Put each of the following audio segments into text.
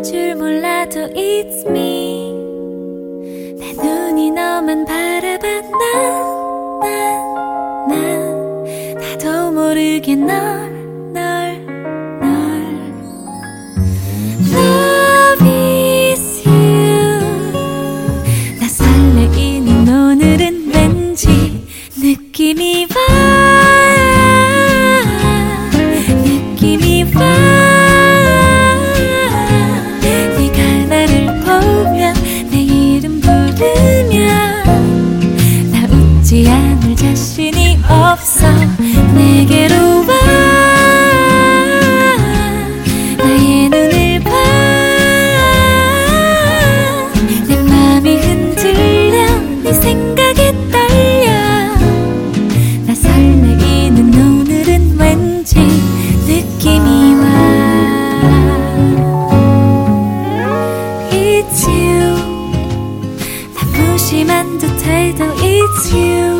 줄 몰라도 it's me. 내 눈이 너만 바라봐. 난난 나도 모르게 널 자신이 없어 내게로 와. 나의 눈을 봐. 내 맘이 흔들려 네 생각에 떨려. 나 설레이는 오늘은 왠지 느낌이 와. It's you. 나 무심한 듯 해도 It's you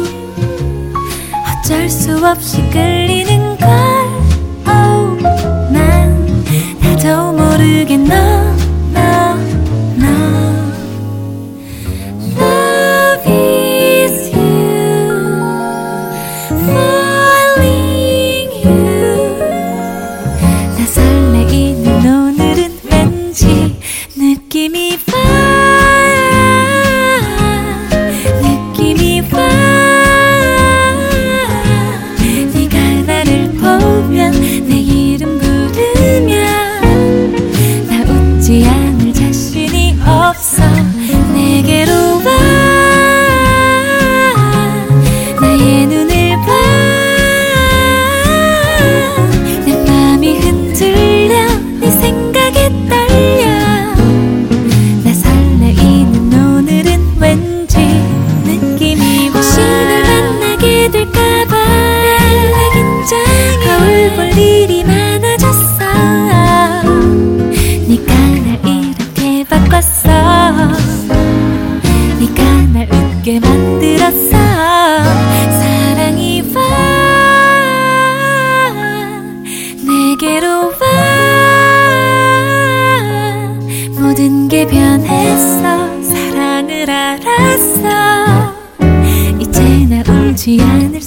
어쩔 수 없이 끌리는 걸. Oh, 난 나도 모르게 너, 사랑이 와. 내게로 와. 모든 게 변했어. 사랑을 알았어. 이제 나 울지 않아